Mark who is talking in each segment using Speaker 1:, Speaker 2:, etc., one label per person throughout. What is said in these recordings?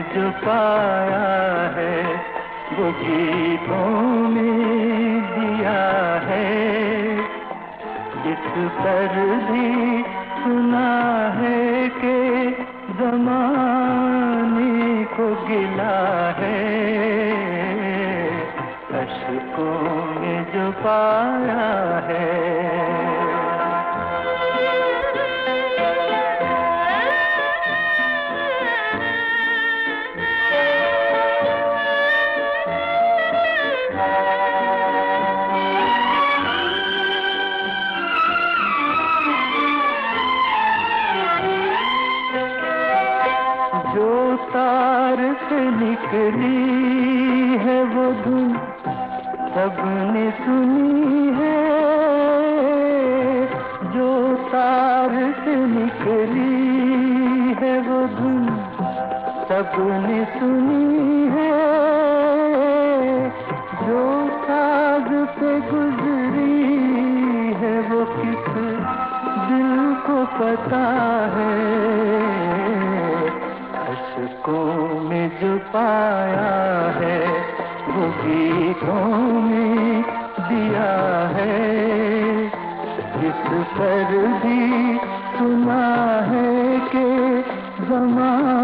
Speaker 1: जो पाया है, वो गीतों में दिया है। जिस पर भी सुना है कि जमाने को गिला है अशकों में जो पाया है। तार से निकली है वो धुन, सबने सुनी है। जो तार से निकली है वो धुन, सबने सुनी है। जो साग पे गुजरी है वो किस दिल को पता में जो पाया है, वो गीतों में दिया है। जिस पर भी सुना है के जमाने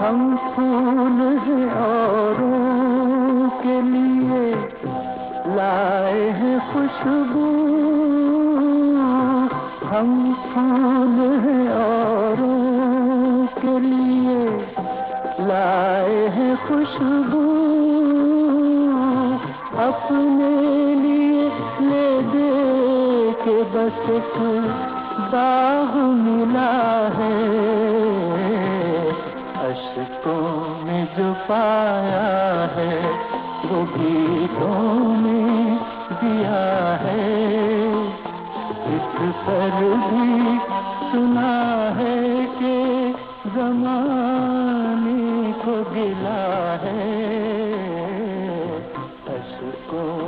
Speaker 1: हम फूल हैं औरों के लिए। लाए हैं खुशबू। हम फूल हैं औरों के लिए। लाए हैं खुशबू। अपने लिए ले दे के बस दाग मिला है। जो पाया है, वो भी तुमने दिया है। इस पर भी सुना है कि जमाने को गिला है। अशुकों